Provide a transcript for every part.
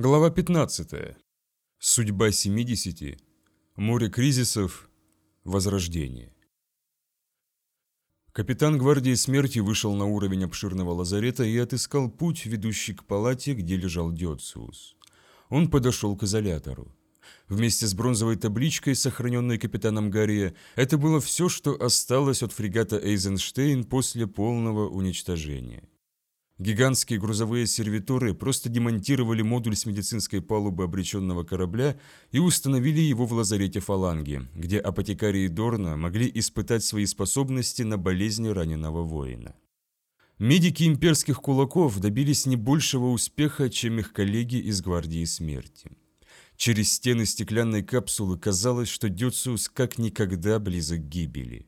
Глава 15. Судьба 70. Море кризисов. Возрождение. Капитан гвардии смерти вышел на уровень обширного лазарета и отыскал путь, ведущий к палате, где лежал Диоциус. Он подошел к изолятору. Вместе с бронзовой табличкой, сохраненной капитаном Гарри, это было все, что осталось от фрегата Эйзенштейн после полного уничтожения. Гигантские грузовые сервиторы просто демонтировали модуль с медицинской палубы обреченного корабля и установили его в лазарете фаланги, где апотекарии Дорна могли испытать свои способности на болезни раненого воина. Медики имперских кулаков добились не большего успеха, чем их коллеги из Гвардии Смерти. Через стены стеклянной капсулы казалось, что Дюциус как никогда близок к гибели.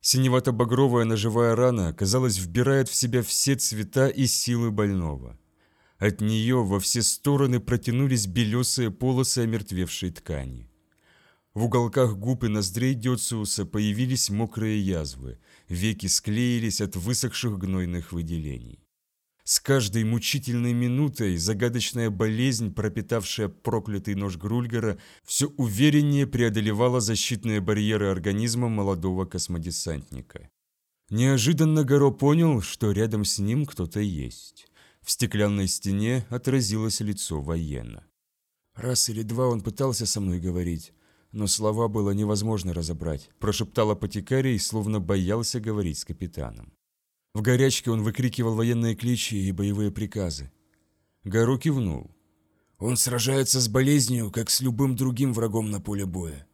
Синевато-багровая ножевая рана, казалось, вбирает в себя все цвета и силы больного. От нее во все стороны протянулись белесые полосы омертвевшей ткани. В уголках губ и ноздрей Дёциуса появились мокрые язвы, веки склеились от высохших гнойных выделений. С каждой мучительной минутой загадочная болезнь, пропитавшая проклятый нож Грульгера, все увереннее преодолевала защитные барьеры организма молодого космодесантника. Неожиданно Горо понял, что рядом с ним кто-то есть. В стеклянной стене отразилось лицо военно. «Раз или два он пытался со мной говорить, но слова было невозможно разобрать», прошептал апотекарий, словно боялся говорить с капитаном. В горячке он выкрикивал военные кличи и боевые приказы. Гару кивнул. «Он сражается с болезнью, как с любым другим врагом на поле боя.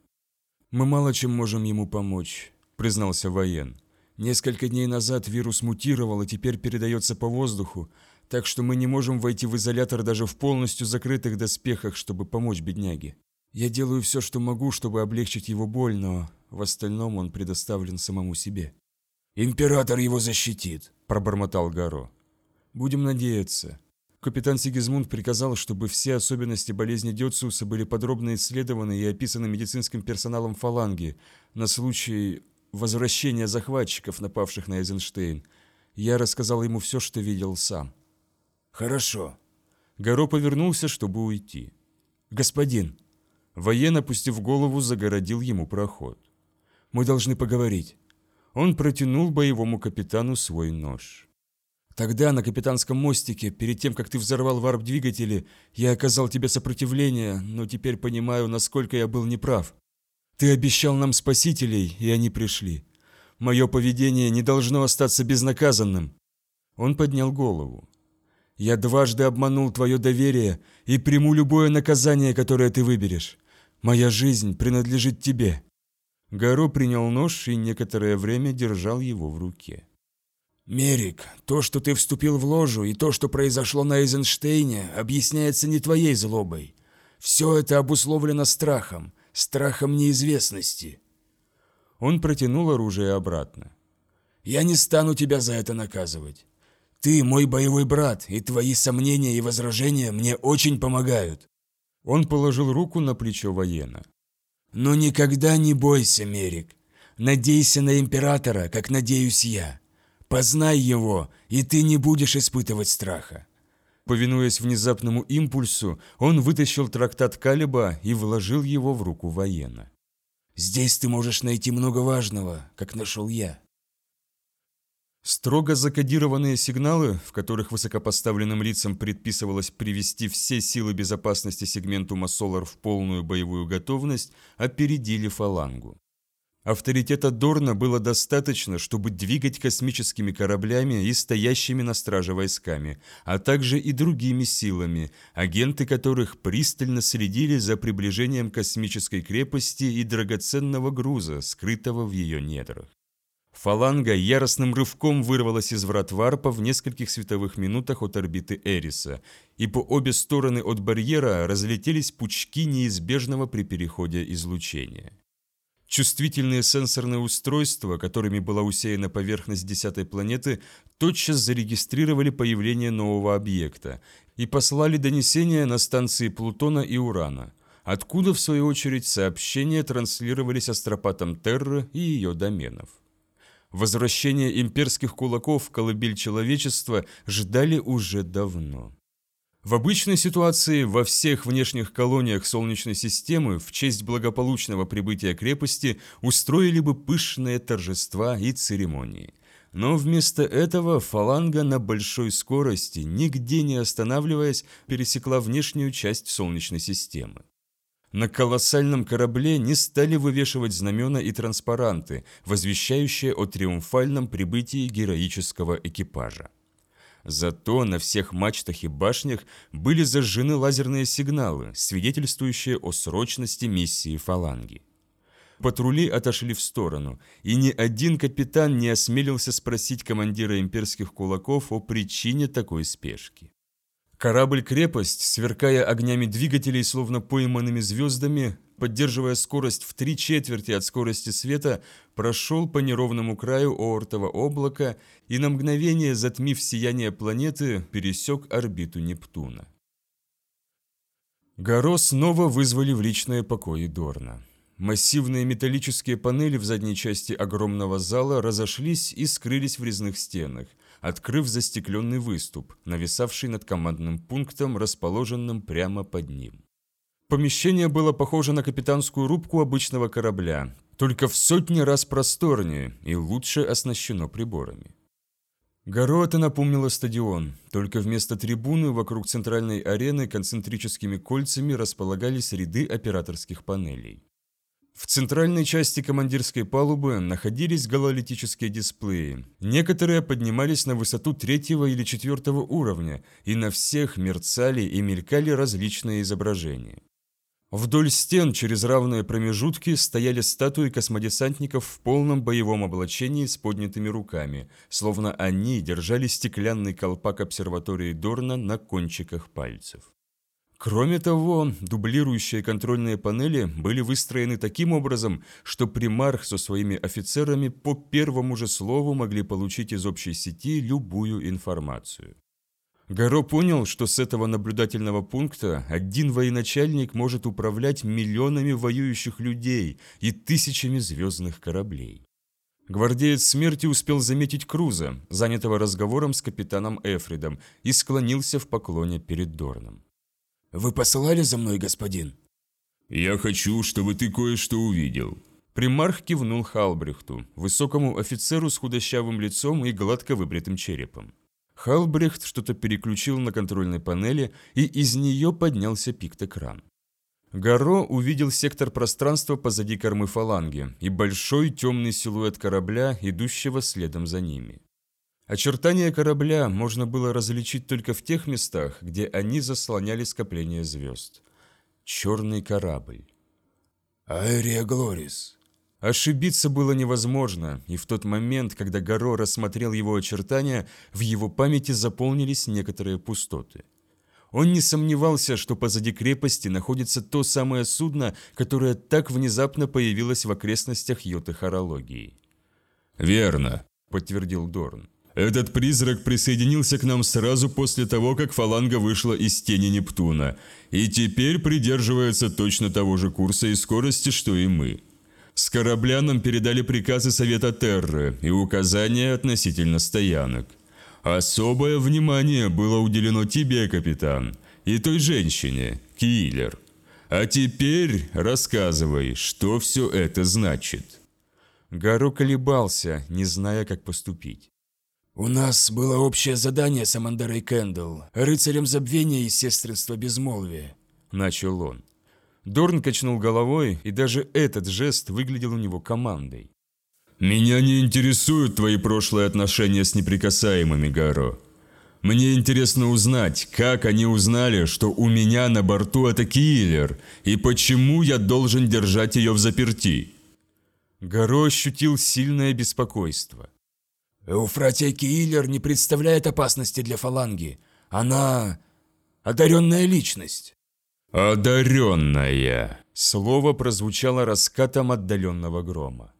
Мы мало чем можем ему помочь», — признался воен. «Несколько дней назад вирус мутировал и теперь передается по воздуху, так что мы не можем войти в изолятор даже в полностью закрытых доспехах, чтобы помочь бедняге. Я делаю все, что могу, чтобы облегчить его боль, но в остальном он предоставлен самому себе». «Император его защитит», – пробормотал Гаро. «Будем надеяться». Капитан Сигизмунд приказал, чтобы все особенности болезни Дёциуса были подробно исследованы и описаны медицинским персоналом фаланги на случай возвращения захватчиков, напавших на Эйзенштейн. Я рассказал ему все, что видел сам. «Хорошо». Гаро повернулся, чтобы уйти. «Господин». Воен, опустив голову, загородил ему проход. «Мы должны поговорить». Он протянул боевому капитану свой нож. «Тогда на капитанском мостике, перед тем, как ты взорвал варп-двигатели, я оказал тебе сопротивление, но теперь понимаю, насколько я был неправ. Ты обещал нам спасителей, и они пришли. Мое поведение не должно остаться безнаказанным». Он поднял голову. «Я дважды обманул твое доверие и приму любое наказание, которое ты выберешь. Моя жизнь принадлежит тебе». Гаро принял нож и некоторое время держал его в руке. «Мерик, то, что ты вступил в ложу, и то, что произошло на Эйзенштейне, объясняется не твоей злобой. Все это обусловлено страхом, страхом неизвестности». Он протянул оружие обратно. «Я не стану тебя за это наказывать. Ты мой боевой брат, и твои сомнения и возражения мне очень помогают». Он положил руку на плечо воена. Но никогда не бойся, Мерик. Надейся на Императора, как надеюсь я. Познай его, и ты не будешь испытывать страха. Повинуясь внезапному импульсу, он вытащил трактат Калиба и вложил его в руку воена. «Здесь ты можешь найти много важного, как нашел я. Строго закодированные сигналы, в которых высокопоставленным лицам предписывалось привести все силы безопасности сегменту Массолар в полную боевую готовность, опередили фалангу. Авторитета Дорна было достаточно, чтобы двигать космическими кораблями и стоящими на страже войсками, а также и другими силами, агенты которых пристально следили за приближением космической крепости и драгоценного груза, скрытого в ее недрах. Фаланга яростным рывком вырвалась из врат Варпа в нескольких световых минутах от орбиты Эриса, и по обе стороны от барьера разлетелись пучки неизбежного при переходе излучения. Чувствительные сенсорные устройства, которыми была усеяна поверхность десятой планеты, тотчас зарегистрировали появление нового объекта и послали донесения на станции Плутона и Урана, откуда, в свою очередь, сообщения транслировались астропатом Терры и ее доменов. Возвращение имперских кулаков в колыбель человечества ждали уже давно. В обычной ситуации во всех внешних колониях Солнечной системы в честь благополучного прибытия крепости устроили бы пышные торжества и церемонии. Но вместо этого фаланга на большой скорости, нигде не останавливаясь, пересекла внешнюю часть Солнечной системы. На колоссальном корабле не стали вывешивать знамена и транспаранты, возвещающие о триумфальном прибытии героического экипажа. Зато на всех мачтах и башнях были зажжены лазерные сигналы, свидетельствующие о срочности миссии фаланги. Патрули отошли в сторону, и ни один капитан не осмелился спросить командира имперских кулаков о причине такой спешки. Корабль-крепость, сверкая огнями двигателей, словно пойманными звездами, поддерживая скорость в три четверти от скорости света, прошел по неровному краю Оортова облака и на мгновение, затмив сияние планеты, пересек орбиту Нептуна. Горо снова вызвали в личные покои Дорна. Массивные металлические панели в задней части огромного зала разошлись и скрылись в резных стенах, открыв застекленный выступ, нависавший над командным пунктом, расположенным прямо под ним. Помещение было похоже на капитанскую рубку обычного корабля, только в сотни раз просторнее и лучше оснащено приборами. Горо это напомнило стадион, только вместо трибуны вокруг центральной арены концентрическими кольцами располагались ряды операторских панелей. В центральной части командирской палубы находились гололитические дисплеи. Некоторые поднимались на высоту третьего или четвертого уровня, и на всех мерцали и мелькали различные изображения. Вдоль стен через равные промежутки стояли статуи космодесантников в полном боевом облачении с поднятыми руками, словно они держали стеклянный колпак обсерватории Дорна на кончиках пальцев. Кроме того, дублирующие контрольные панели были выстроены таким образом, что примарх со своими офицерами по первому же слову могли получить из общей сети любую информацию. Горо понял, что с этого наблюдательного пункта один военачальник может управлять миллионами воюющих людей и тысячами звездных кораблей. Гвардеец смерти успел заметить Круза, занятого разговором с капитаном Эфридом, и склонился в поклоне перед Дорном. «Вы посылали за мной, господин?» «Я хочу, чтобы ты кое-что увидел». Примарх кивнул Халбрехту, высокому офицеру с худощавым лицом и гладко выбритым черепом. Халбрехт что-то переключил на контрольной панели, и из нее поднялся пикт-экран. Гаро увидел сектор пространства позади кормы фаланги и большой темный силуэт корабля, идущего следом за ними. Очертания корабля можно было различить только в тех местах, где они заслоняли скопление звезд. Черный корабль. «Аэрия Глорис», Ошибиться было невозможно, и в тот момент, когда Горо рассмотрел его очертания, в его памяти заполнились некоторые пустоты. Он не сомневался, что позади крепости находится то самое судно, которое так внезапно появилось в окрестностях Йоты Хорологии. «Верно», — подтвердил Дорн. «Этот призрак присоединился к нам сразу после того, как фаланга вышла из тени Нептуна, и теперь придерживается точно того же курса и скорости, что и мы». С корабля нам передали приказы Совета Терры и указания относительно стоянок. Особое внимание было уделено тебе, капитан, и той женщине, Киллер. А теперь рассказывай, что все это значит». Гару колебался, не зная, как поступить. «У нас было общее задание с Амандарой Кэндалл, рыцарем забвения и сестринства безмолвия», – начал он. Дорн качнул головой, и даже этот жест выглядел у него командой. «Меня не интересуют твои прошлые отношения с неприкасаемыми, Гаро. Мне интересно узнать, как они узнали, что у меня на борту это киллер, и почему я должен держать ее в заперти». Гаро ощутил сильное беспокойство. «Эуфратия Киллер не представляет опасности для фаланги. Она одаренная личность». «Одаренная!» Слово прозвучало раскатом отдаленного грома.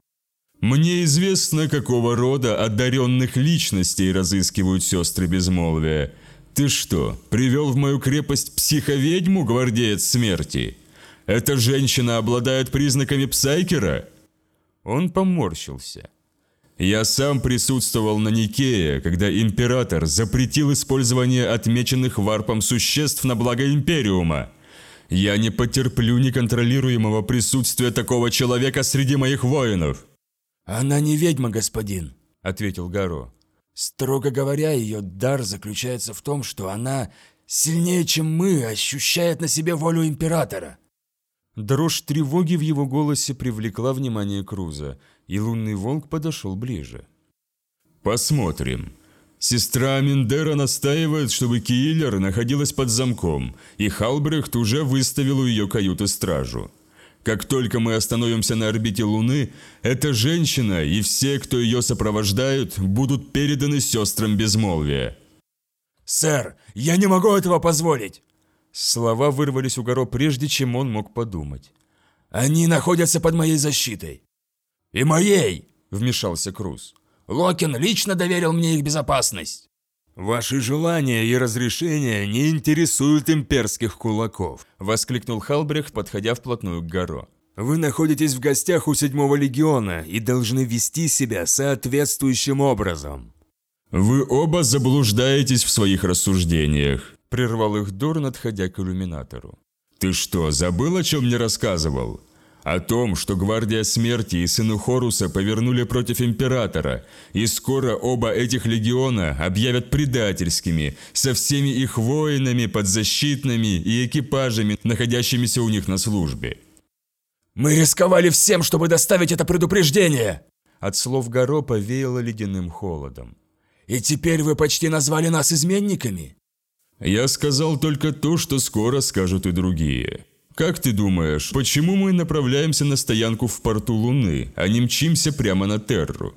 «Мне известно, какого рода одаренных личностей разыскивают сестры безмолвия. Ты что, привел в мою крепость психоведьму, гвардеец смерти? Эта женщина обладает признаками псайкера?» Он поморщился. Я сам присутствовал на Никее, когда император запретил использование отмеченных варпом существ на благо Империума. Я не потерплю неконтролируемого присутствия такого человека среди моих воинов. «Она не ведьма, господин», — ответил Гаро. «Строго говоря, ее дар заключается в том, что она сильнее, чем мы, ощущает на себе волю Императора». Дрожь тревоги в его голосе привлекла внимание Круза, и лунный волк подошел ближе. «Посмотрим. Сестра Аминдера настаивает, чтобы Киллер находилась под замком, и Халбрехт уже выставил у ее каюты стражу. Как только мы остановимся на орбите Луны, эта женщина и все, кто ее сопровождают, будут переданы сестрам Безмолвия». «Сэр, я не могу этого позволить!» Слова вырвались у Горо прежде, чем он мог подумать. «Они находятся под моей защитой!» «И моей!» – вмешался Круз. «Локин лично доверил мне их безопасность!» «Ваши желания и разрешения не интересуют имперских кулаков», – воскликнул Халбрехт, подходя вплотную к Горо. «Вы находитесь в гостях у седьмого легиона и должны вести себя соответствующим образом». «Вы оба заблуждаетесь в своих рассуждениях», – прервал их Дорн, отходя к иллюминатору. «Ты что, забыл, о чем мне рассказывал? О том, что Гвардия Смерти и Сыны Хоруса повернули против Императора, и скоро оба этих легиона объявят предательскими, со всеми их воинами, подзащитными и экипажами, находящимися у них на службе». «Мы рисковали всем, чтобы доставить это предупреждение!» От слов Горо повеяло ледяным холодом. «И теперь вы почти назвали нас изменниками?» «Я сказал только то, что скоро скажут и другие. Как ты думаешь, почему мы направляемся на стоянку в порту Луны, а не мчимся прямо на Терру?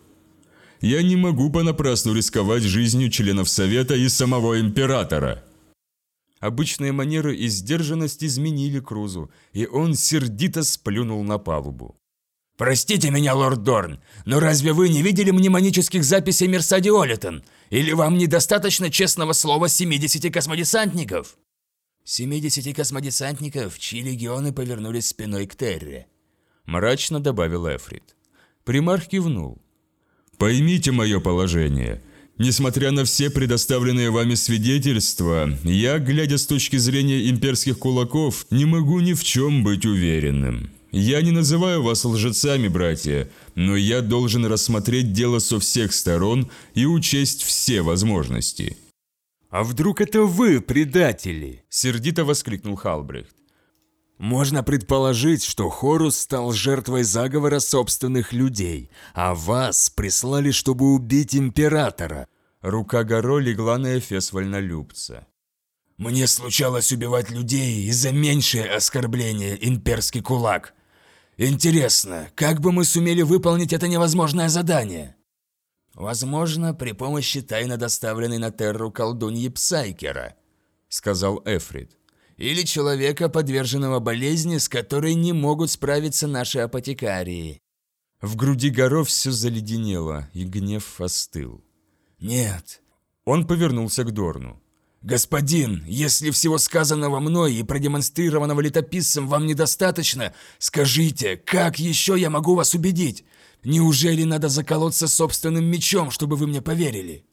Я не могу понапрасну рисковать жизнью членов Совета и самого Императора». Обычные манеры и сдержанность изменили Крузу, и он сердито сплюнул на палубу. «Простите меня, лорд Дорн, но разве вы не видели мнемонических записей Мерсади Олитон? Или вам недостаточно честного слова 70 космодесантников?» 70 космодесантников, чьи легионы повернулись спиной к Терре. Мрачно добавил Эфрид. Примарх кивнул. «Поймите мое положение. Несмотря на все предоставленные вами свидетельства, я, глядя с точки зрения имперских кулаков, не могу ни в чем быть уверенным. Я не называю вас лжецами, братья, но я должен рассмотреть дело со всех сторон и учесть все возможности». «А вдруг это вы, предатели?» – сердито воскликнул Халбрехт. Можно предположить, что Хорус стал жертвой заговора собственных людей, а вас прислали, чтобы убить императора. Рука Горо легла на эфес вольнолюбца. Мне случалось убивать людей из-за меньшее оскорбление, имперский кулак. Интересно, как бы мы сумели выполнить это невозможное задание? Возможно, при помощи тайно доставленной на Терру колдуньи Псайкера, сказал Эфрид. Или человека, подверженного болезни, с которой не могут справиться наши апотекарии. В груди Горов все заледенело, и гнев остыл. «Нет». Он повернулся к Дорну. «Господин, если всего сказанного мной и продемонстрированного летописцем вам недостаточно, скажите, как еще я могу вас убедить? Неужели надо заколоться собственным мечом, чтобы вы мне поверили?»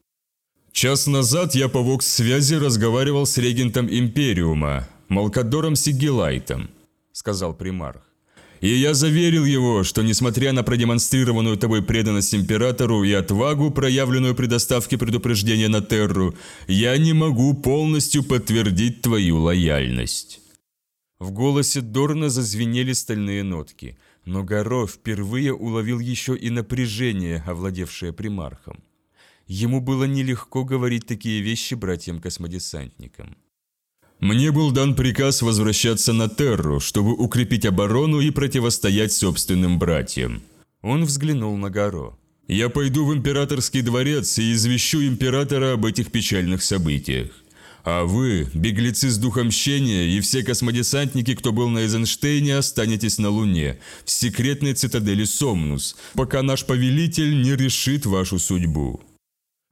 Час назад я по вокс-связи разговаривал с регентом Империума, Малкадором Сигелайтом, сказал примарх. И я заверил его, что несмотря на продемонстрированную тобой преданность императору и отвагу, проявленную при доставке предупреждения на Терру, я не могу полностью подтвердить твою лояльность. В голосе Дорна зазвенели стальные нотки, но Горо впервые уловил еще и напряжение, овладевшее примархом. Ему было нелегко говорить такие вещи братьям-космодесантникам. Мне был дан приказ возвращаться на Терру, чтобы укрепить оборону и противостоять собственным братьям. Он взглянул на Горо. Я пойду в императорский дворец и извещу императора об этих печальных событиях. А вы, беглецы с духом мщения и все космодесантники, кто был на Эйзенштейне, останетесь на Луне, в секретной цитадели Сомнус, пока наш повелитель не решит вашу судьбу.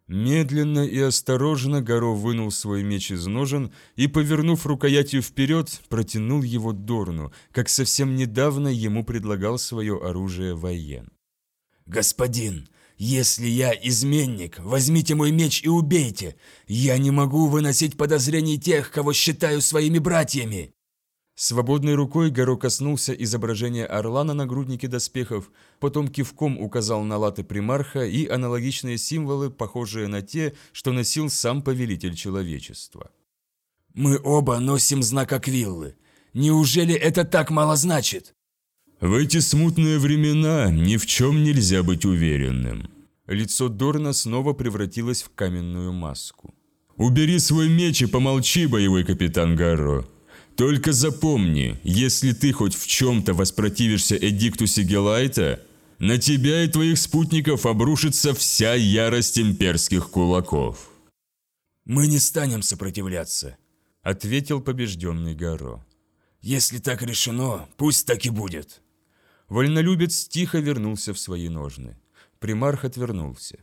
Медленно и осторожно Горо вынул свой меч из ножен и, повернув рукоятью вперед, протянул его Дорну, как совсем недавно ему предлагал свое оружие воен. «Господин, «Если я изменник, возьмите мой меч и убейте! Я не могу выносить подозрений тех, кого считаю своими братьями!» Свободной рукой Горо коснулся изображения орла на нагруднике доспехов, потом кивком указал на латы примарха и аналогичные символы, похожие на те, что носил сам повелитель человечества. «Мы оба носим знак Аквиллы. Неужели это так мало значит?» В эти смутные времена ни в чем нельзя быть уверенным. Лицо Дорна снова превратилось в каменную маску. Убери свой меч и помолчи, боевой капитан Гарро. Только запомни, если ты хоть в чем-то воспротивишься Эдикту Сигелайта, на тебя и твоих спутников обрушится вся ярость имперских кулаков. «Мы не станем сопротивляться», — ответил побежденный Гаро. «Если так решено, пусть так и будет». Вольнолюбец тихо вернулся в свои ножны. Примарх отвернулся.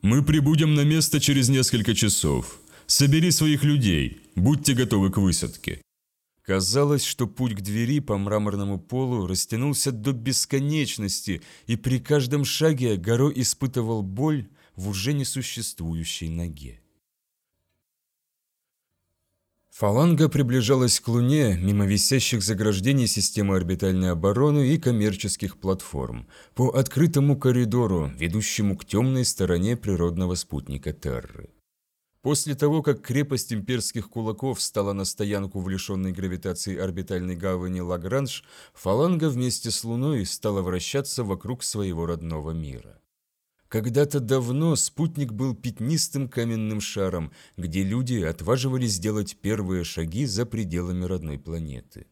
«Мы прибудем на место через несколько часов. Собери своих людей, будьте готовы к высадке». Казалось, что путь к двери по мраморному полу растянулся до бесконечности, и при каждом шаге Горо испытывал боль в уже несуществующей ноге. Фаланга приближалась к Луне мимо висящих заграждений системы орбитальной обороны и коммерческих платформ, по открытому коридору, ведущему к темной стороне природного спутника Терры. После того, как крепость имперских кулаков стала на стоянку в лишенной гравитации орбитальной гавани Лагранж, фаланга вместе с Луной стала вращаться вокруг своего родного мира. Когда-то давно спутник был пятнистым каменным шаром, где люди отваживались сделать первые шаги за пределами родной планеты.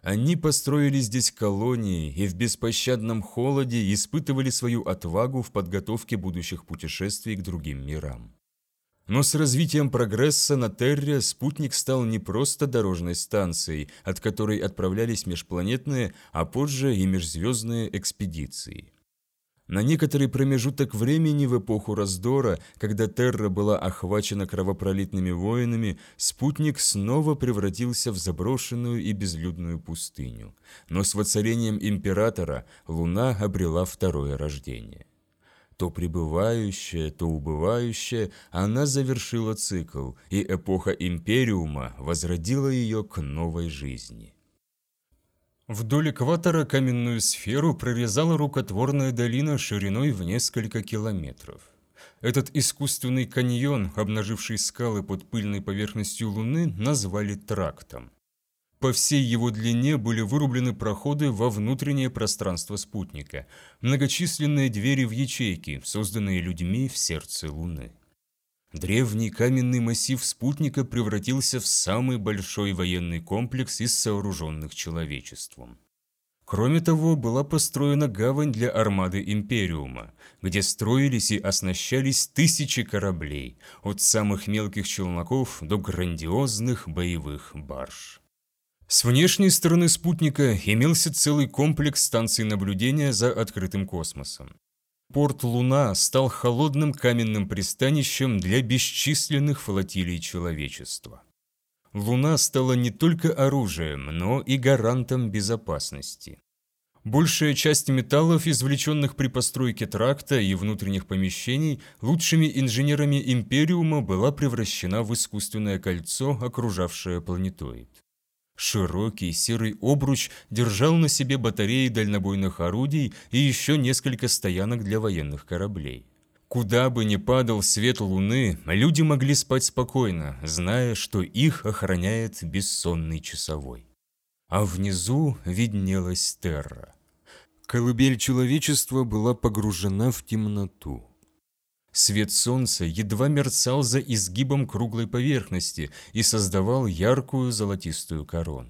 Они построили здесь колонии и в беспощадном холоде испытывали свою отвагу в подготовке будущих путешествий к другим мирам. Но с развитием прогресса на Терре спутник стал не просто дорожной станцией, от которой отправлялись межпланетные, а позже и межзвездные экспедиции. На некоторый промежуток времени в эпоху раздора, когда Терра была охвачена кровопролитными воинами, спутник снова превратился в заброшенную и безлюдную пустыню. Но с воцарением Императора Луна обрела второе рождение. То пребывающая, то убывающая, она завершила цикл, и эпоха Империума возродила ее к новой жизни. Вдоль экватора каменную сферу прорезала рукотворная долина шириной в несколько километров. Этот искусственный каньон, обнаживший скалы под пыльной поверхностью Луны, назвали трактом. По всей его длине были вырублены проходы во внутреннее пространство спутника, многочисленные двери в ячейки, созданные людьми в сердце Луны. Древний каменный массив спутника превратился в самый большой военный комплекс из сооруженных человечеством. Кроме того, была построена гавань для армады Империума, где строились и оснащались тысячи кораблей, от самых мелких челноков до грандиозных боевых барж. С внешней стороны спутника имелся целый комплекс станций наблюдения за открытым космосом. Порт Луна стал холодным каменным пристанищем для бесчисленных флотилий человечества. Луна стала не только оружием, но и гарантом безопасности. Большая часть металлов, извлеченных при постройке тракта и внутренних помещений, лучшими инженерами Империума была превращена в искусственное кольцо, окружавшее планетоид. Широкий серый обруч держал на себе батареи дальнобойных орудий и еще несколько стоянок для военных кораблей. Куда бы ни падал свет луны, люди могли спать спокойно, зная, что их охраняет бессонный часовой. А внизу виднелась Терра. Колыбель человечества была погружена в темноту. Свет солнца едва мерцал за изгибом круглой поверхности и создавал яркую золотистую корону.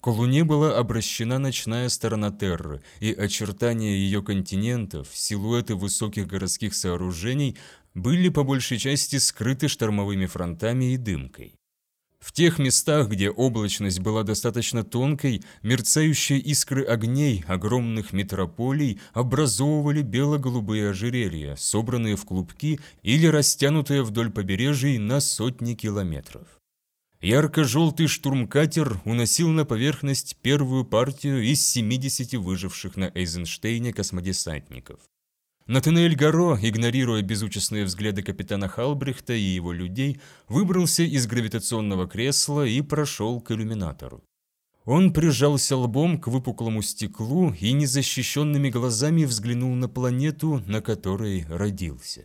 К Луне была обращена ночная сторона Терры, и очертания ее континентов, силуэты высоких городских сооружений были по большей части скрыты штормовыми фронтами и дымкой. В тех местах, где облачность была достаточно тонкой, мерцающие искры огней огромных метрополий образовывали бело-голубые ожерелья, собранные в клубки или растянутые вдоль побережий на сотни километров. Ярко-желтый штурмкатер уносил на поверхность первую партию из 70 выживших на Эйзенштейне космодесантников. Натанель Гаро, игнорируя безучестные взгляды капитана Халбрехта и его людей, выбрался из гравитационного кресла и прошел к иллюминатору. Он прижался лбом к выпуклому стеклу и незащищенными глазами взглянул на планету, на которой родился.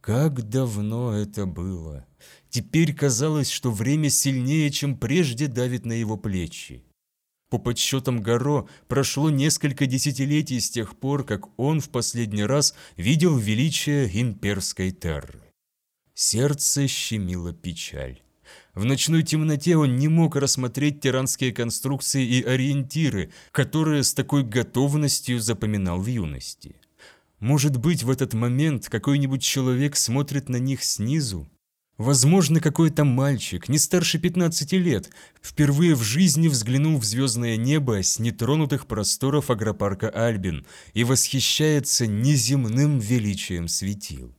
Как давно это было! Теперь казалось, что время сильнее, чем прежде давит на его плечи. По подсчетам Горо, прошло несколько десятилетий с тех пор, как он в последний раз видел величие имперской терры. Сердце щемило печаль. В ночной темноте он не мог рассмотреть тиранские конструкции и ориентиры, которые с такой готовностью запоминал в юности. Может быть, в этот момент какой-нибудь человек смотрит на них снизу, Возможно, какой-то мальчик, не старше 15 лет, впервые в жизни взглянул в звездное небо с нетронутых просторов агропарка Альбин и восхищается неземным величием светил.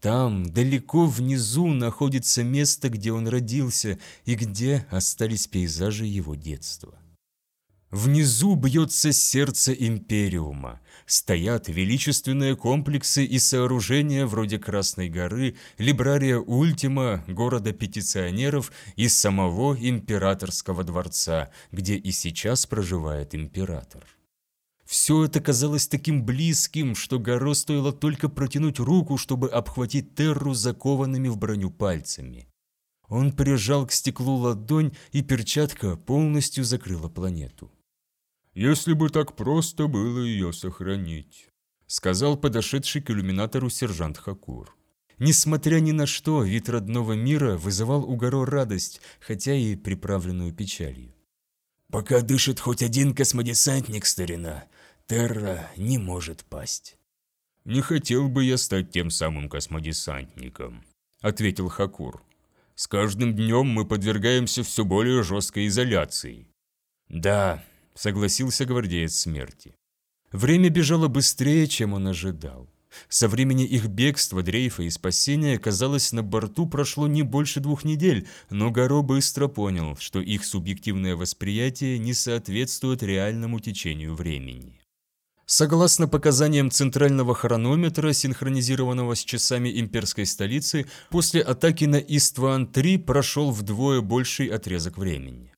Там, далеко внизу, находится место, где он родился и где остались пейзажи его детства. Внизу бьется сердце Империума. Стоят величественные комплексы и сооружения вроде Красной горы, Либрария Ультима, города петиционеров и самого Императорского дворца, где и сейчас проживает император. Все это казалось таким близким, что Горо стоило только протянуть руку, чтобы обхватить Терру закованными в броню пальцами. Он прижал к стеклу ладонь, и перчатка полностью закрыла планету если бы так просто было ее сохранить», — сказал подошедший к иллюминатору сержант Хакур. Несмотря ни на что, вид родного мира вызывал у Горо радость, хотя и приправленную печалью. «Пока дышит хоть один космодесантник, старина, Терра не может пасть». «Не хотел бы я стать тем самым космодесантником», — ответил Хакур. «С каждым днем мы подвергаемся все более жесткой изоляции». «Да, согласился гвардеец смерти. Время бежало быстрее, чем он ожидал. Со времени их бегства, дрейфа и спасения, казалось, на борту прошло не больше двух недель, но Горо быстро понял, что их субъективное восприятие не соответствует реальному течению времени. Согласно показаниям центрального хронометра, синхронизированного с часами имперской столицы, после атаки на Истван-3 прошел вдвое больший отрезок времени.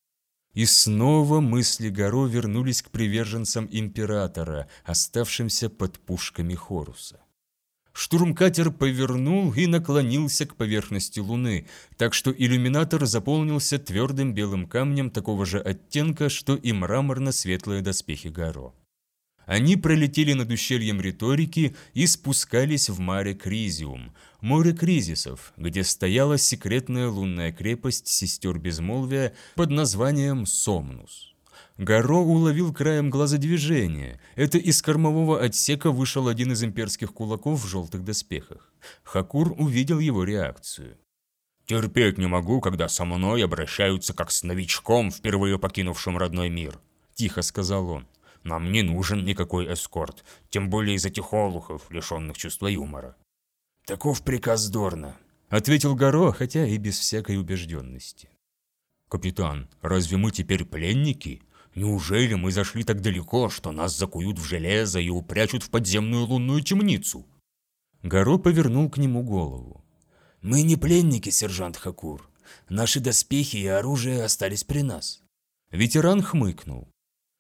И снова мысли Горо вернулись к приверженцам императора, оставшимся под пушками Хоруса. Штурмкатер повернул и наклонился к поверхности Луны, так что иллюминатор заполнился твердым белым камнем такого же оттенка, что и мраморно-светлые доспехи Горо. Они пролетели над ущельем риторики и спускались в море Кризиум, море кризисов, где стояла секретная лунная крепость сестер Безмолвия под названием Сомнус. Гаро уловил краем глаза движение. Это из кормового отсека вышел один из имперских кулаков в желтых доспехах. Хакур увидел его реакцию. «Терпеть не могу, когда со мной обращаются как с новичком, впервые покинувшим родной мир», – тихо сказал он. Нам не нужен никакой эскорт, тем более из этих олухов, лишенных чувства юмора. Таков приказ Дорна, ответил Горо, хотя и без всякой убежденности. Капитан, разве мы теперь пленники? Неужели мы зашли так далеко, что нас закуют в железо и упрячут в подземную лунную темницу? Горо повернул к нему голову. Мы не пленники, сержант Хакур. Наши доспехи и оружие остались при нас. Ветеран хмыкнул.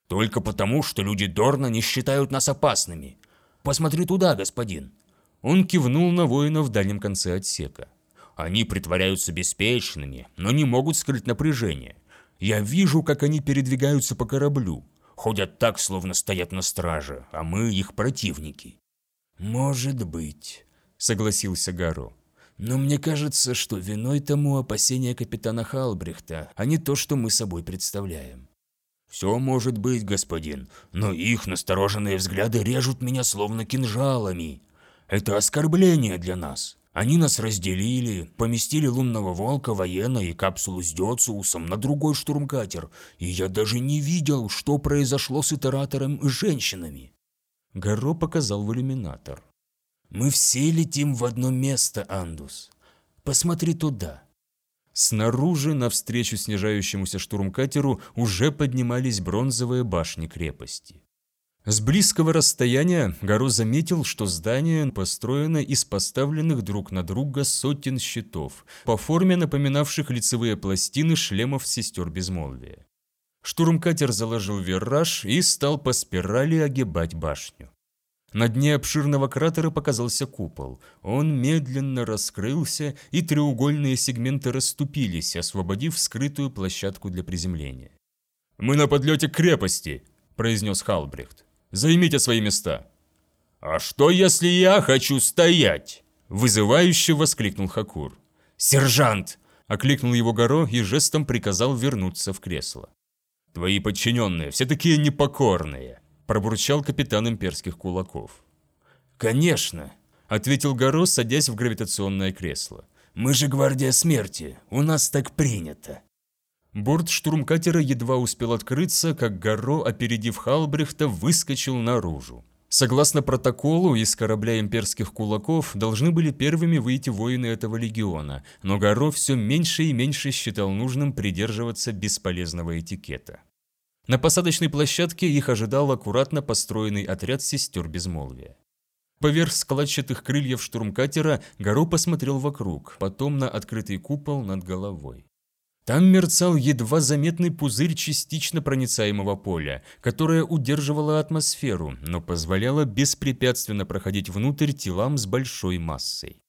Только потому, что люди Дорна не считают нас опасными. Посмотри туда, господин. Он кивнул на воина в дальнем конце отсека. Они притворяются беспечными, но не могут скрыть напряжение. Я вижу, как они передвигаются по кораблю. Ходят так, словно стоят на страже, а мы их противники. «Может быть», — согласился Гаро. «Но мне кажется, что виной тому опасения капитана Халбрехта, а не то, что мы собой представляем. «Все может быть, господин, но их настороженные взгляды режут меня словно кинжалами. Это оскорбление для нас. Они нас разделили, поместили лунного волка, военно и капсулу с Диоциусом на другой штурмкатер, и я даже не видел, что произошло с итератором и женщинами». Гарро показал в иллюминатор. «Мы все летим в одно место, Андус. Посмотри туда». Снаружи, навстречу снижающемуся штурмкатеру, уже поднимались бронзовые башни крепости. С близкого расстояния Горо заметил, что здание построено из поставленных друг на друга сотен щитов, по форме напоминавших лицевые пластины шлемов сестер безмолвия. Штурмкатер заложил вираж и стал по спирали огибать башню. На дне обширного кратера показался купол. Он медленно раскрылся, и треугольные сегменты расступились, освободив скрытую площадку для приземления. «Мы на подлете к крепости», – произнес Халбрехт. Займите свои места». «А что, если я хочу стоять?» Вызывающе воскликнул Хакур. «Сержант!» – окликнул его Горо и жестом приказал вернуться в кресло. «Твои подчиненные все такие непокорные!» – пробурчал капитан имперских кулаков. «Конечно!» – ответил Горо, садясь в гравитационное кресло. «Мы же гвардия смерти, у нас так принято!» Борт штурмкатера едва успел открыться, как Гарро, опередив Халбрехта, выскочил наружу. Согласно протоколу, из корабля имперских кулаков должны были первыми выйти воины этого легиона, но Гаро все меньше и меньше считал нужным придерживаться бесполезного этикета. На посадочной площадке их ожидал аккуратно построенный отряд сестер безмолвия. Поверх складчатых крыльев штурмкатера Гаро посмотрел вокруг, потом на открытый купол над головой. Там мерцал едва заметный пузырь частично проницаемого поля, которое удерживало атмосферу, но позволяло беспрепятственно проходить внутрь телам с большой массой.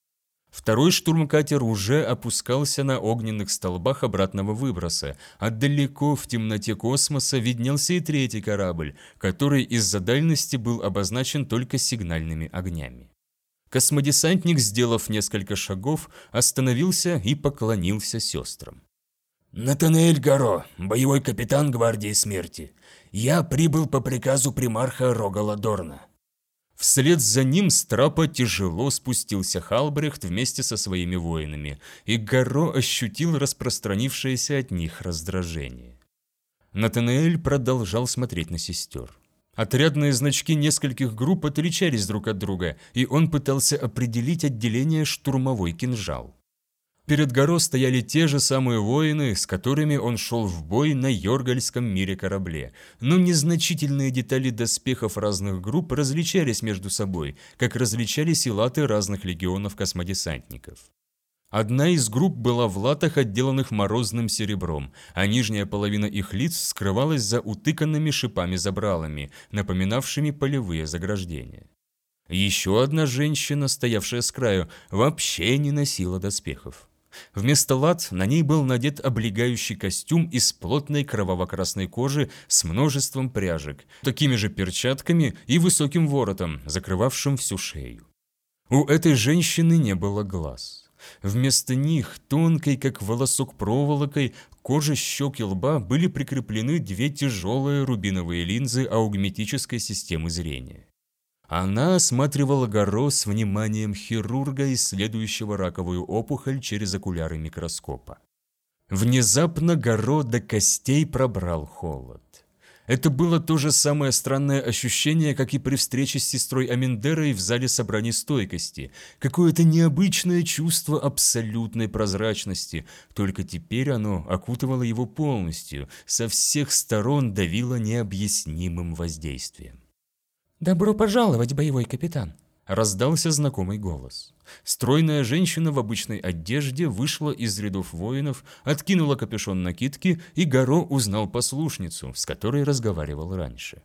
Второй штурмкатер уже опускался на огненных столбах обратного выброса, а далеко в темноте космоса виднелся и третий корабль, который из-за дальности был обозначен только сигнальными огнями. Космодесантник, сделав несколько шагов, остановился и поклонился сестрам. «Натанаэль Гаро, боевой капитан Гвардии Смерти. Я прибыл по приказу примарха Рогала Дорна». Вслед за ним с трапа тяжело спустился Халбрехт вместе со своими воинами, и Гаро ощутил распространившееся от них раздражение. Натанаэль продолжал смотреть на сестер. Отрядные значки нескольких групп отличались друг от друга, и он пытался определить отделение штурмовой кинжал. Перед Горо стояли те же самые воины, с которыми он шел в бой на Йоргальском мире корабле, но незначительные детали доспехов разных групп различались между собой, как различались и латы разных легионов космодесантников. Одна из групп была в латах, отделанных морозным серебром, а нижняя половина их лиц скрывалась за утыканными шипами-забралами, напоминавшими полевые заграждения. Еще одна женщина, стоявшая с краю, вообще не носила доспехов. Вместо лад на ней был надет облегающий костюм из плотной кроваво-красной кожи с множеством пряжек, такими же перчатками и высоким воротом, закрывавшим всю шею. У этой женщины не было глаз. Вместо них, тонкой, как волосок проволокой, кожа щек и лба были прикреплены две тяжелые рубиновые линзы аугметической системы зрения. Она осматривала Горо с вниманием хирурга, исследующего раковую опухоль через окуляры микроскопа. Внезапно Горо до костей пробрал холод. Это было то же самое странное ощущение, как и при встрече с сестрой Аминдерой в зале собраний стойкости. Какое-то необычное чувство абсолютной прозрачности, только теперь оно окутывало его полностью, со всех сторон давило необъяснимым воздействием. «Добро пожаловать, боевой капитан!» Раздался знакомый голос. Стройная женщина в обычной одежде вышла из рядов воинов, откинула капюшон накидки, и Горо узнал послушницу, с которой разговаривал раньше.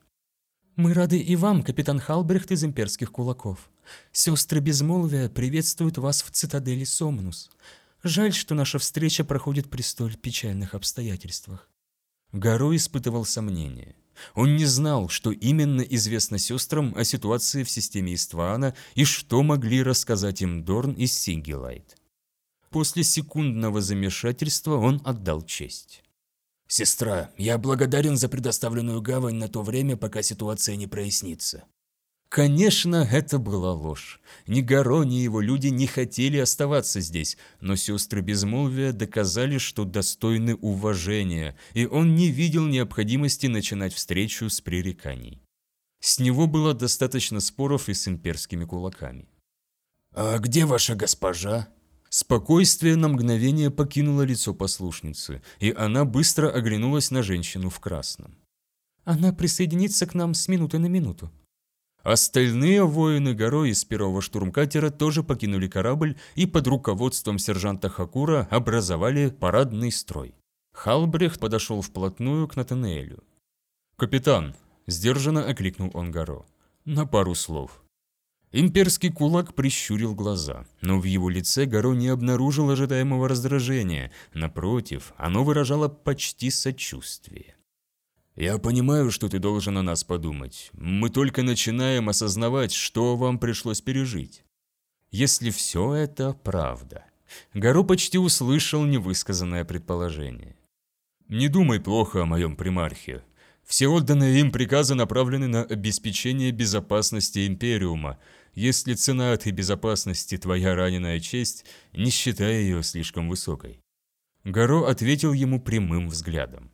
«Мы рады и вам, капитан Халбрехт из имперских кулаков. Сестры Безмолвия приветствуют вас в цитадели Сомнус. Жаль, что наша встреча проходит при столь печальных обстоятельствах». Горо испытывал сомнения. Он не знал, что именно известно сестрам о ситуации в системе Иствана и что могли рассказать им Дорн и Сингелайт. После секундного замешательства он отдал честь. «Сестра, я благодарен за предоставленную гавань на то время, пока ситуация не прояснится. Конечно, это была ложь. Ни Горо, ни его люди не хотели оставаться здесь, но сестры Безмолвия доказали, что достойны уважения, и он не видел необходимости начинать встречу с пререканий. С него было достаточно споров и с имперскими кулаками. «А где ваша госпожа?» Спокойствие на мгновение покинуло лицо послушницы, и она быстро оглянулась на женщину в красном. Она присоединится к нам с минуты на минуту. Остальные воины горой из первого штурмкатера тоже покинули корабль и под руководством сержанта Хакура образовали парадный строй. Халбрехт подошел вплотную к Натанеэлю. «Капитан!» – сдержанно окликнул он Горо. «На пару слов». Имперский кулак прищурил глаза, но в его лице Горо не обнаружил ожидаемого раздражения. Напротив, оно выражало почти сочувствие. «Я понимаю, что ты должен о нас подумать. Мы только начинаем осознавать, что вам пришлось пережить. Если все это правда». Гаро почти услышал невысказанное предположение. «Не думай плохо о моем примархе. Все отданные им приказы направлены на обеспечение безопасности Империума. Если цена этой безопасности твоя раненая честь, не считай ее слишком высокой». Гаро ответил ему прямым взглядом.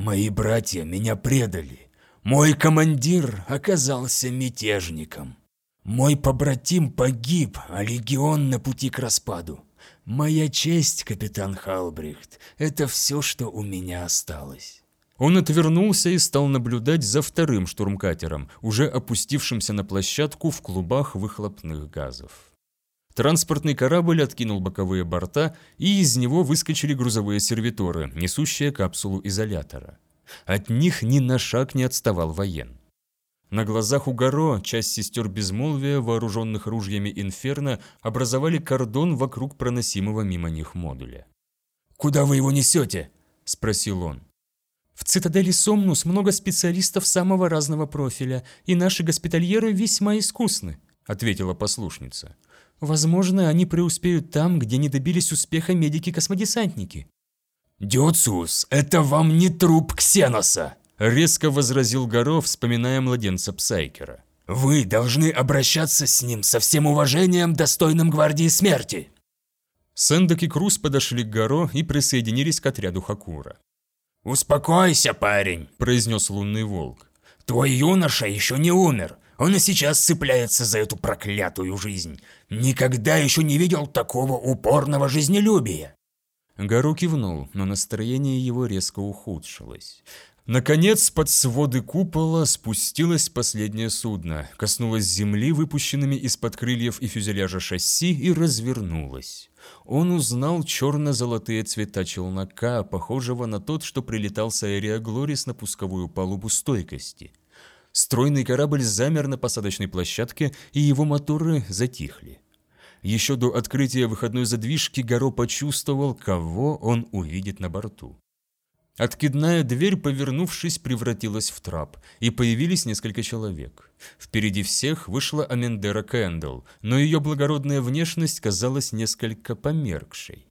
Мои братья меня предали. Мой командир оказался мятежником. Мой побратим погиб, а легион на пути к распаду. Моя честь, капитан Халбрихт, это все, что у меня осталось. Он отвернулся и стал наблюдать за вторым штурмкатером, уже опустившимся на площадку в клубах выхлопных газов. Транспортный корабль откинул боковые борта, и из него выскочили грузовые сервиторы, несущие капсулу изолятора. От них ни на шаг не отставал воен. На глазах у Горо часть сестер безмолвия, вооруженных ружьями Инферно, образовали кордон вокруг проносимого мимо них модуля. «Куда вы его несете?» – спросил он. В цитадели Сомнус много специалистов самого разного профиля, и наши госпитальеры весьма искусны», – ответила послушница. Возможно, они преуспеют там, где не добились успеха медики-космодесантники. «Дюциус, это вам не труп Ксеноса!» Резко возразил Горов, вспоминая младенца Псайкера. «Вы должны обращаться с ним со всем уважением, достойным гвардии смерти!» Сэндок и Круз подошли к Горо и присоединились к отряду Хакура. «Успокойся, парень», – произнес лунный волк. «Твой юноша еще не умер. Он и сейчас цепляется за эту проклятую жизнь. Никогда еще не видел такого упорного жизнелюбия. Гару кивнул, но настроение его резко ухудшилось. Наконец, под своды купола спустилось последнее судно, коснулось земли, выпущенными из-под крыльев и фюзеляжа шасси, и развернулось. Он узнал черно-золотые цвета челнока, похожего на тот, что прилетал с Аэриаглорис на пусковую палубу стойкости. Стройный корабль замер на посадочной площадке, и его моторы затихли. Еще до открытия выходной задвижки Горо почувствовал, кого он увидит на борту. Откидная дверь, повернувшись, превратилась в трап, и появились несколько человек. Впереди всех вышла Амендера Кэндл, но ее благородная внешность казалась несколько померкшей.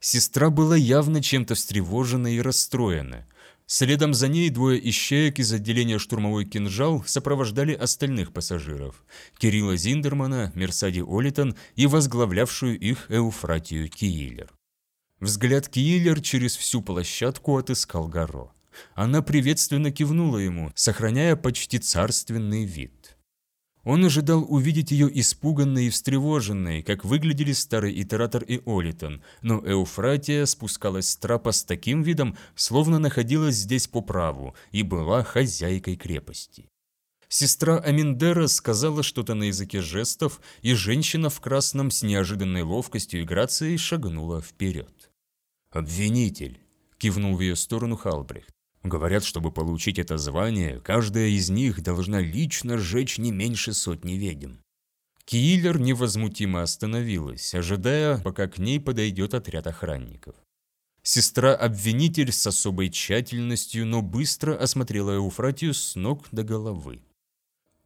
Сестра была явно чем-то встревожена и расстроена. Следом за ней двое ищеек из отделения «Штурмовой кинжал» сопровождали остальных пассажиров – Кирилла Зиндермана, Мерсади Олитон и возглавлявшую их Эуфратию Киилер. Взгляд Киилер через всю площадку отыскал Гаро. Она приветственно кивнула ему, сохраняя почти царственный вид. Он ожидал увидеть ее испуганной и встревоженной, как выглядели старый итератор и Олитон, но Эуфратия спускалась с трапа с таким видом, словно находилась здесь по праву и была хозяйкой крепости. Сестра Аминдера сказала что-то на языке жестов, и женщина в красном с неожиданной ловкостью и грацией шагнула вперед. «Обвинитель», – кивнул в ее сторону Халбрехт. Говорят, чтобы получить это звание, каждая из них должна лично сжечь не меньше сотни ведьм. Киллер невозмутимо остановилась, ожидая, пока к ней подойдет отряд охранников. Сестра-обвинитель с особой тщательностью, но быстро осмотрела Эуфратию с ног до головы.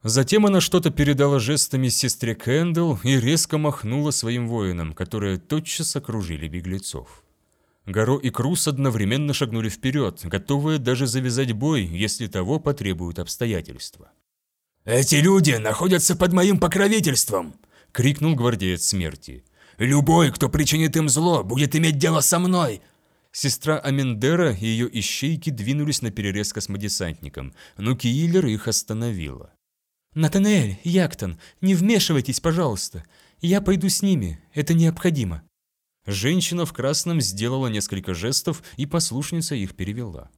Затем она что-то передала жестами сестре Кэндл и резко махнула своим воинам, которые тотчас окружили беглецов. Горо и Крус одновременно шагнули вперед, готовые даже завязать бой, если того потребуют обстоятельства. «Эти люди находятся под моим покровительством!» – крикнул гвардеец смерти. «Любой, кто причинит им зло, будет иметь дело со мной!» Сестра Амендера и ее ищейки двинулись на перерез космодесантникам, но Кииллер их остановила. «Натанель, Яктон, не вмешивайтесь, пожалуйста. Я пойду с ними, это необходимо». Женщина в красном сделала несколько жестов, и послушница их перевела.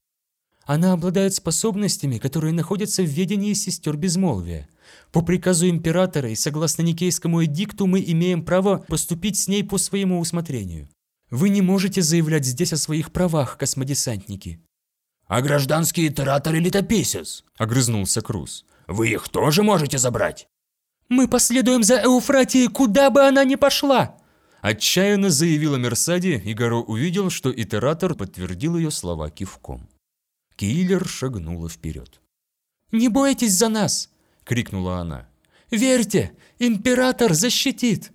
Она обладает способностями, которые находятся в ведении сестер безмолвия. По приказу императора и согласно Никейскому эдикту мы имеем право поступить с ней по своему усмотрению. Вы не можете заявлять здесь о своих правах, космодесантники. «А гражданский итератор и летописец?» – огрызнулся Круз. «Вы их тоже можете забрать?» «Мы последуем за Эуфратией, куда бы она ни пошла!» Отчаянно заявила Мерсади, и Горо увидел, что итератор подтвердил ее слова кивком. Киллер шагнула вперед. «Не бойтесь за нас!» – крикнула она. «Верьте, император защитит!»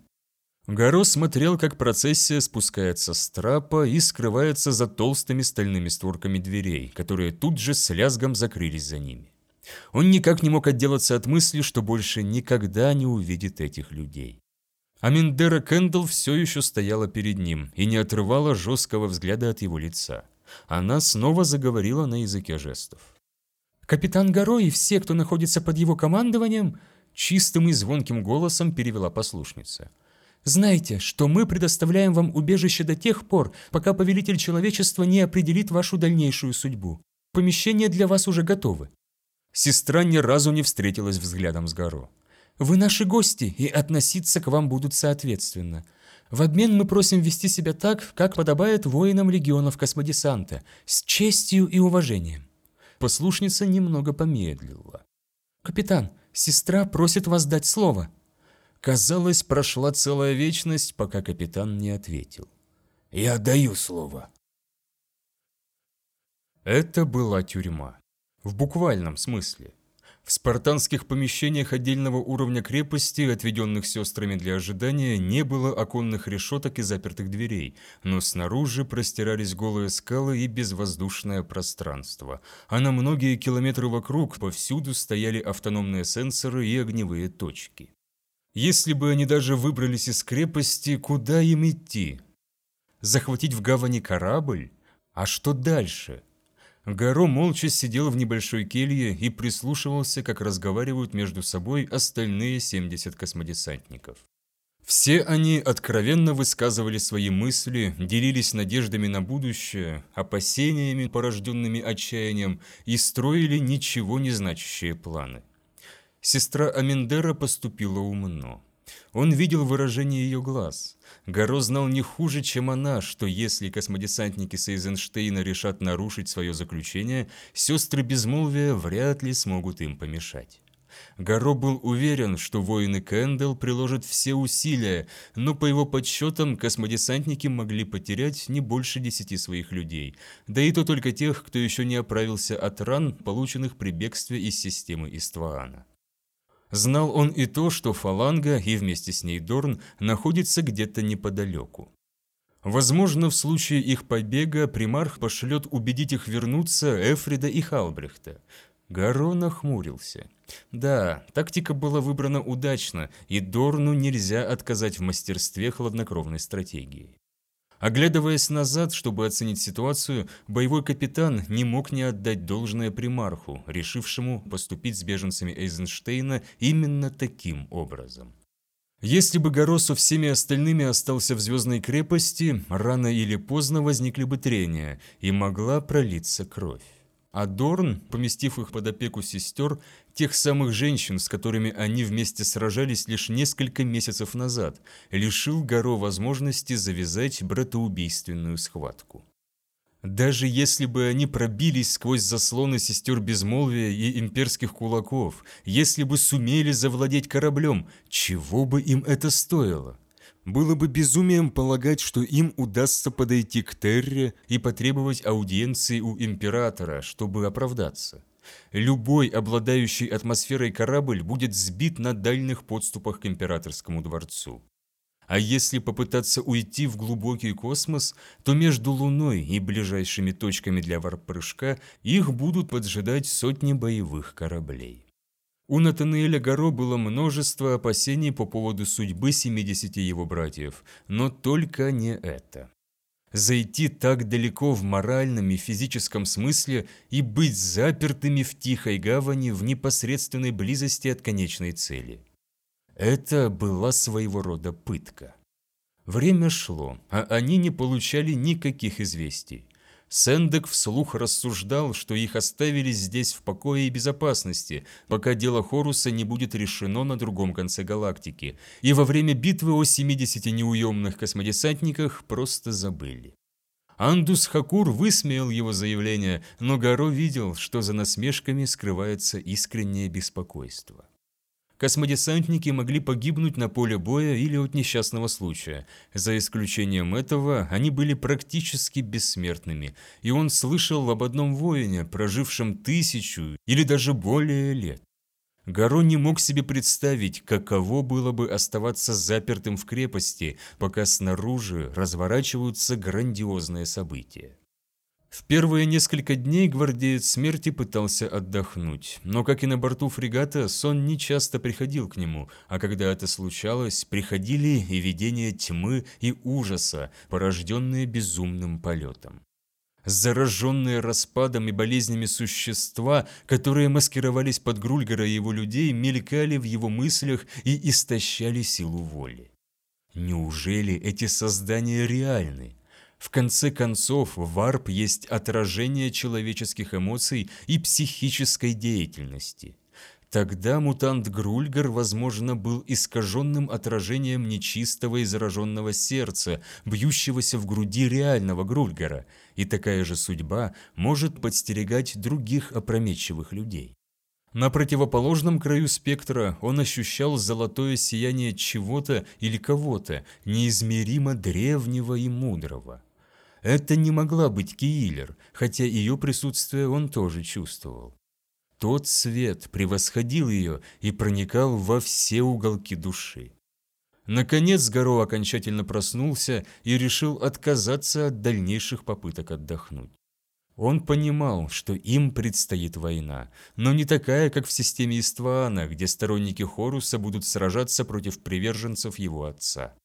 Горо смотрел, как процессия спускается с трапа и скрывается за толстыми стальными створками дверей, которые тут же с лязгом закрылись за ними. Он никак не мог отделаться от мысли, что больше никогда не увидит этих людей. Аминдера Кэндл все еще стояла перед ним и не отрывала жесткого взгляда от его лица. Она снова заговорила на языке жестов. «Капитан Горо и все, кто находится под его командованием», чистым и звонким голосом перевела послушница – Знайте, что мы предоставляем вам убежище до тех пор, пока повелитель человечества не определит вашу дальнейшую судьбу. Помещения для вас уже готовы». Сестра ни разу не встретилась взглядом с Гаро. «Вы наши гости, и относиться к вам будут соответственно. В обмен мы просим вести себя так, как подобает воинам легионов космодесанта, с честью и уважением». Послушница немного помедлила. «Капитан, сестра просит вас дать слово», Казалось, прошла целая вечность, пока капитан не ответил. «Я даю слово». Это была тюрьма. В буквальном смысле. В спартанских помещениях отдельного уровня крепости, отведенных сестрами для ожидания, не было оконных решеток и запертых дверей, но снаружи простирались голые скалы и безвоздушное пространство, а на многие километры вокруг повсюду стояли автономные сенсоры и огневые точки. Если бы они даже выбрались из крепости, куда им идти? Захватить в гавани корабль? А что дальше? Гаро молча сидел в небольшой келье и прислушивался, как разговаривают между собой остальные 70 космодесантников. Все они откровенно высказывали свои мысли, делились надеждами на будущее, опасениями, порожденными отчаянием, и строили ничего не значащие планы. Сестра Аминдера поступила умно. Он видел выражение ее глаз. Горо знал не хуже, чем она, что если космодесантники Сейзенштейна решат нарушить свое заключение, сестры Безмолвия вряд ли смогут им помешать. Горо был уверен, что воины Кэндл приложат все усилия, но по его подсчетам космодесантники могли потерять не больше десяти своих людей, да и то только тех, кто еще не оправился от ран, полученных при бегстве из системы Истваана. Знал он и то, что фаланга и вместе с ней Дорн находится где-то неподалеку. Возможно, в случае их побега примарх пошлет убедить их вернуться Эфрида и Халбрехта. Гаро нахмурился. Да, тактика была выбрана удачно, и Дорну нельзя отказать в мастерстве хладнокровной стратегии. Оглядываясь назад, чтобы оценить ситуацию, боевой капитан не мог не отдать должное примарху, решившему поступить с беженцами Эйзенштейна именно таким образом. Если бы Горо со всеми остальными остался в Звездной крепости, рано или поздно возникли бы трения, и могла пролиться кровь. А Дорн, поместив их под опеку сестер, тех самых женщин, с которыми они вместе сражались лишь несколько месяцев назад, лишил Горо возможности завязать братоубийственную схватку. Даже если бы они пробились сквозь заслоны сестер безмолвия и имперских кулаков, если бы сумели завладеть кораблем, чего бы им это стоило? Было бы безумием полагать, что им удастся подойти к Терре и потребовать аудиенции у императора, чтобы оправдаться. Любой обладающий атмосферой корабль будет сбит на дальних подступах к императорскому дворцу. А если попытаться уйти в глубокий космос, то между Луной и ближайшими точками для варп-прыжка их будут поджидать сотни боевых кораблей. У Натанаэля Гаро было множество опасений по поводу судьбы 70 его братьев, но только не это. Зайти так далеко в моральном и физическом смысле и быть запертыми в тихой гавани в непосредственной близости от конечной цели. Это была своего рода пытка. Время шло, а они не получали никаких известий. Сендек вслух рассуждал, что их оставили здесь в покое и безопасности, пока дело Хоруса не будет решено на другом конце галактики, и во время битвы о 70 неуемных космодесантниках просто забыли. Андус Хакур высмеял его заявление, но Гаро видел, что за насмешками скрывается искреннее беспокойство. Космодесантники могли погибнуть на поле боя или от несчастного случая. За исключением этого, они были практически бессмертными, и он слышал об одном воине, прожившем тысячу или даже более лет. Гаро не мог себе представить, каково было бы оставаться запертым в крепости, пока снаружи разворачиваются грандиозные события. В первые несколько дней гвардеец смерти пытался отдохнуть, но, как и на борту фрегата, сон не часто приходил к нему, а когда это случалось, приходили и видения тьмы и ужаса, порожденные безумным полетом. Зараженные распадом и болезнями существа, которые маскировались под Грульгара и его людей, мелькали в его мыслях и истощали силу воли. Неужели эти создания реальны? В конце концов, варп есть отражение человеческих эмоций и психической деятельности. Тогда мутант Грульгар, возможно, был искаженным отражением нечистого и зараженного сердца, бьющегося в груди реального Грульгара, и такая же судьба может подстерегать других опрометчивых людей. На противоположном краю спектра он ощущал золотое сияние чего-то или кого-то, неизмеримо древнего и мудрого. Это не могла быть Киилер, хотя ее присутствие он тоже чувствовал. Тот свет превосходил ее и проникал во все уголки души. Наконец Горо окончательно проснулся и решил отказаться от дальнейших попыток отдохнуть. Он понимал, что им предстоит война, но не такая, как в системе Иствана, где сторонники Хоруса будут сражаться против приверженцев его отца.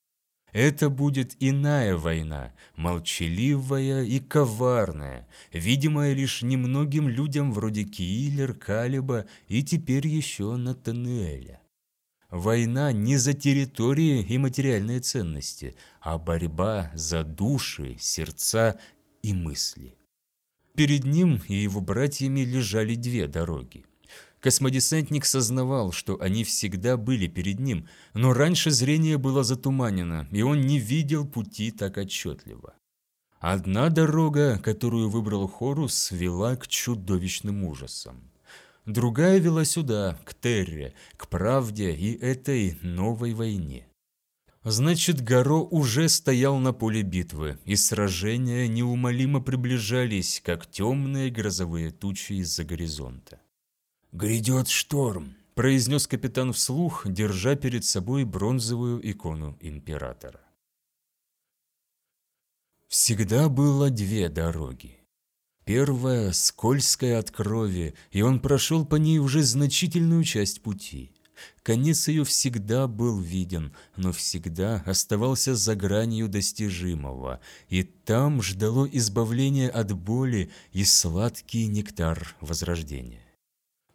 Это будет иная война, молчаливая и коварная, видимая лишь немногим людям вроде Киллер, Калиба и теперь еще Натануэля. Война не за территории и материальные ценности, а борьба за души, сердца и мысли. Перед ним и его братьями лежали две дороги. Космодесантник сознавал, что они всегда были перед ним, но раньше зрение было затуманено, и он не видел пути так отчетливо. Одна дорога, которую выбрал Хорус, вела к чудовищным ужасам. Другая вела сюда, к Терре, к правде и этой новой войне. Значит, Гаро уже стоял на поле битвы, и сражения неумолимо приближались, как темные грозовые тучи из-за горизонта. «Грядет шторм», – произнес капитан вслух, держа перед собой бронзовую икону императора. Всегда было две дороги. Первая – скользкая от крови, и он прошел по ней уже значительную часть пути. Конец ее всегда был виден, но всегда оставался за гранью достижимого, и там ждало избавление от боли и сладкий нектар возрождения.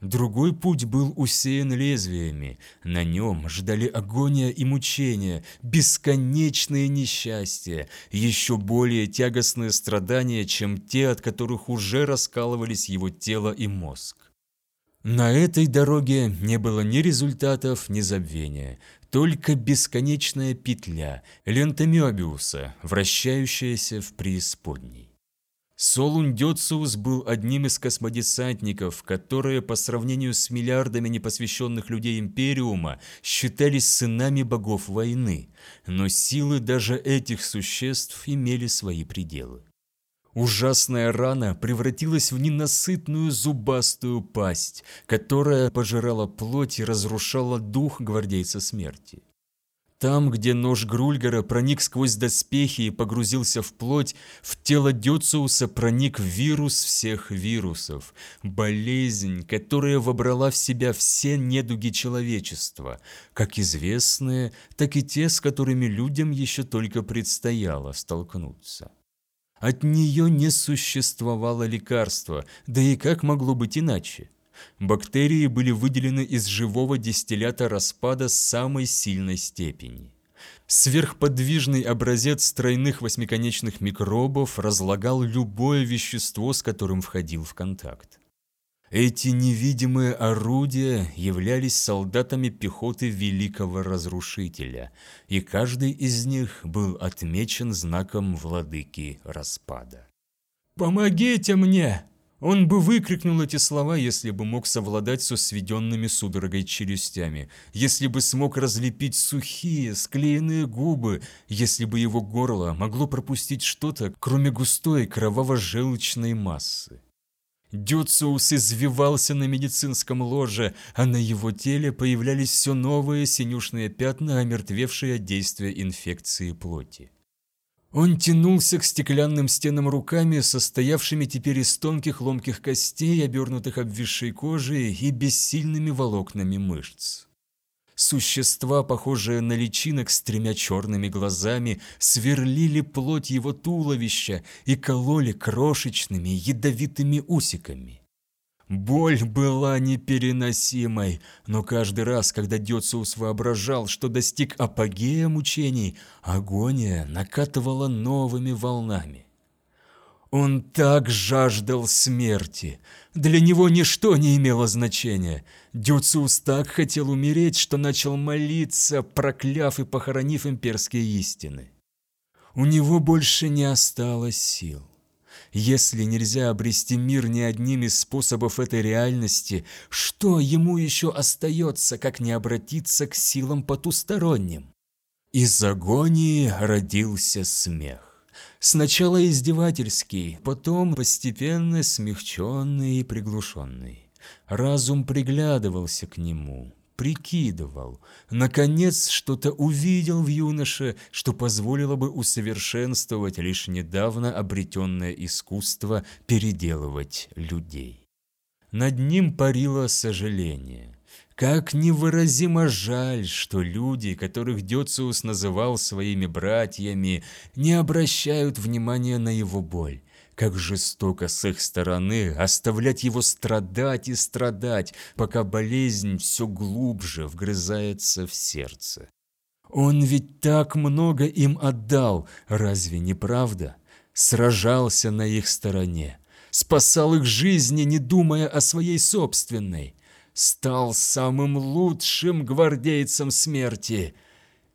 Другой путь был усеян лезвиями, на нем ждали агония и мучения, бесконечные несчастья, еще более тягостные страдания, чем те, от которых уже раскалывались его тело и мозг. На этой дороге не было ни результатов, ни забвения, только бесконечная петля, лента Мёбиуса, вращающаяся в преисподней. Солун Дёциус был одним из космодесантников, которые по сравнению с миллиардами непосвященных людей Империума считались сынами богов войны, но силы даже этих существ имели свои пределы. Ужасная рана превратилась в ненасытную зубастую пасть, которая пожирала плоть и разрушала дух гвардейца смерти. Там, где нож Грульгара проник сквозь доспехи и погрузился в плоть, в тело Дёциуса проник вирус всех вирусов, болезнь, которая вобрала в себя все недуги человечества, как известные, так и те, с которыми людям еще только предстояло столкнуться. От нее не существовало лекарства, да и как могло быть иначе? Бактерии были выделены из живого дистиллята распада самой сильной степени. Сверхподвижный образец тройных восьмиконечных микробов разлагал любое вещество, с которым входил в контакт. Эти невидимые орудия являлись солдатами пехоты Великого Разрушителя, и каждый из них был отмечен знаком владыки распада. «Помогите мне!» Он бы выкрикнул эти слова, если бы мог совладать со сведенными судорогой челюстями, если бы смог разлепить сухие, склеенные губы, если бы его горло могло пропустить что-то, кроме густой кроваво-желчной массы. Дюциус извивался на медицинском ложе, а на его теле появлялись все новые синюшные пятна, омертвевшие от действия инфекции плоти. Он тянулся к стеклянным стенам руками, состоявшими теперь из тонких ломких костей, обернутых обвисшей кожей и бессильными волокнами мышц. Существа, похожие на личинок с тремя черными глазами, сверлили плоть его туловища и кололи крошечными ядовитыми усиками. Боль была непереносимой, но каждый раз, когда Дёциус воображал, что достиг апогея мучений, агония накатывала новыми волнами. Он так жаждал смерти. Для него ничто не имело значения. Дюциус так хотел умереть, что начал молиться, прокляв и похоронив имперские истины. У него больше не осталось сил. Если нельзя обрести мир ни одним из способов этой реальности, что ему еще остается, как не обратиться к силам потусторонним? Из агонии родился смех. Сначала издевательский, потом постепенно смягченный и приглушенный. Разум приглядывался к нему, прикидывал. Наконец что-то увидел в юноше, что позволило бы усовершенствовать лишь недавно обретенное искусство переделывать людей. Над ним парило сожаление. Как невыразимо жаль, что люди, которых Дёциус называл своими братьями, не обращают внимания на его боль. Как жестоко с их стороны оставлять его страдать и страдать, пока болезнь все глубже вгрызается в сердце. Он ведь так много им отдал, разве не правда? Сражался на их стороне, спасал их жизни, не думая о своей собственной, стал самым лучшим гвардейцем смерти.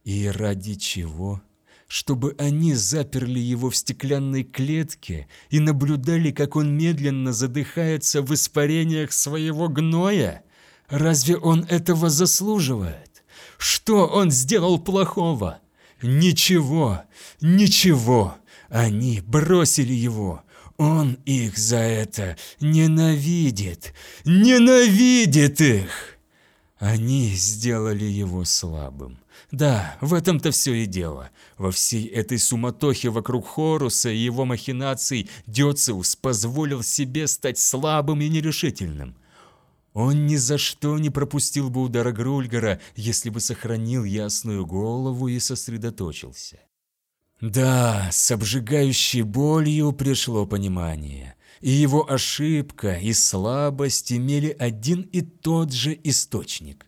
И ради чего? Чтобы они заперли его в стеклянной клетке и наблюдали, как он медленно задыхается в испарениях своего гноя? Разве он этого заслуживает? Что он сделал плохого? Ничего, ничего. Они бросили его. Он их за это ненавидит, ненавидит их. Они сделали его слабым. Да, в этом-то все и дело. Во всей этой суматохе вокруг Хоруса и его махинаций Дёциус позволил себе стать слабым и нерешительным. Он ни за что не пропустил бы удара Грульгара, если бы сохранил ясную голову и сосредоточился. Да, с обжигающей болью пришло понимание. И его ошибка и слабость имели один и тот же источник.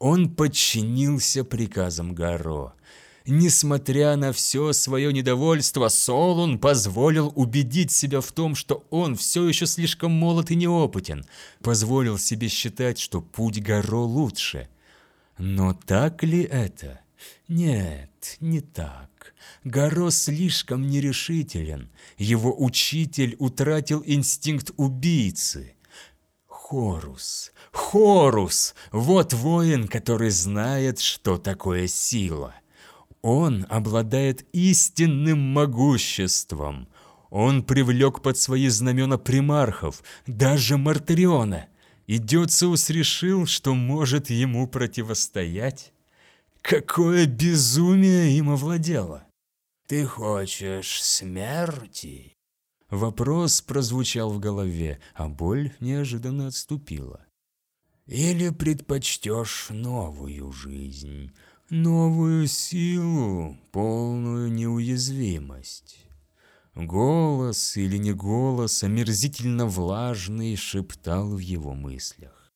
Он подчинился приказам Гаро. Несмотря на все свое недовольство, Солун позволил убедить себя в том, что он все еще слишком молод и неопытен, позволил себе считать, что путь Горо лучше. Но так ли это? Нет, не так. Горо слишком нерешителен. Его учитель утратил инстинкт убийцы. Хорус, Хорус, вот воин, который знает, что такое сила. Он обладает истинным могуществом. Он привлек под свои знамена примархов, даже Мартариона. И Дёциус решил, что может ему противостоять. Какое безумие им овладело! «Ты хочешь смерти?» Вопрос прозвучал в голове, а боль неожиданно отступила. «Или предпочтешь новую жизнь?» Новую силу, полную неуязвимость. Голос или не голос, омерзительно влажный, шептал в его мыслях.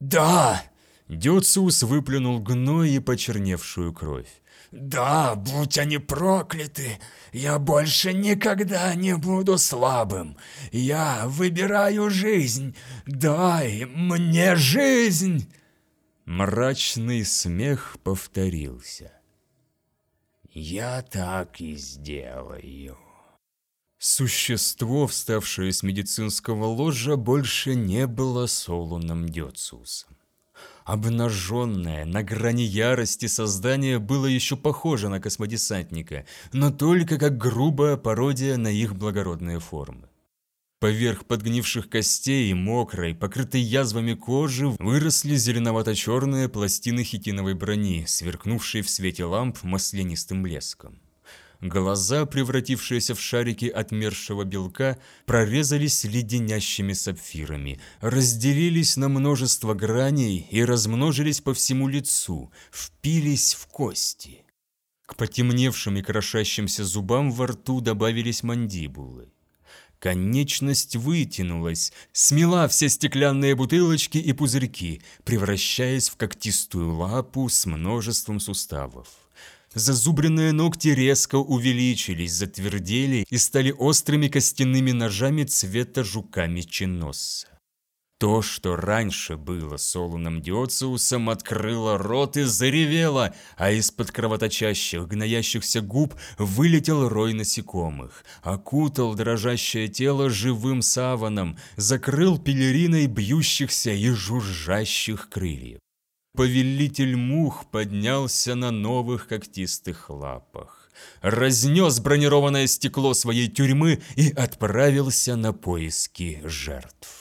«Да! Дёциус выплюнул гной и почерневшую кровь. Да, будь они прокляты, я больше никогда не буду слабым. Я выбираю жизнь. Дай мне жизнь. Мрачный смех повторился. Я так и сделаю. Существо, вставшее с медицинского ложа, больше не было Солуном Дёциусом. Обнаженное, на грани ярости создание было еще похоже на космодесантника, но только как грубая пародия на их благородные формы. Поверх подгнивших костей и мокрой, покрытой язвами кожи, выросли зеленовато-черные пластины хитиновой брони, сверкнувшие в свете ламп маслянистым блеском. Глаза, превратившиеся в шарики отмершего белка, прорезались леденящими сапфирами, разделились на множество граней и размножились по всему лицу, впились в кости. К потемневшим и крошащимся зубам во рту добавились мандибулы. Конечность вытянулась, смела все стеклянные бутылочки и пузырьки, превращаясь в когтистую лапу с множеством суставов. Зазубренные ногти резко увеличились, затвердели и стали острыми костяными ножами цвета жука меченосца. То, что раньше было Солуном Диоциусом, открыло рот и заревело, а из-под кровоточащих, гноящихся губ вылетел рой насекомых, окутал дрожащее тело живым саваном, закрыл пелериной бьющихся и жужжащих крыльев. Повелитель мух поднялся на новых когтистых лапах, разнес бронированное стекло своей тюрьмы и отправился на поиски жертв.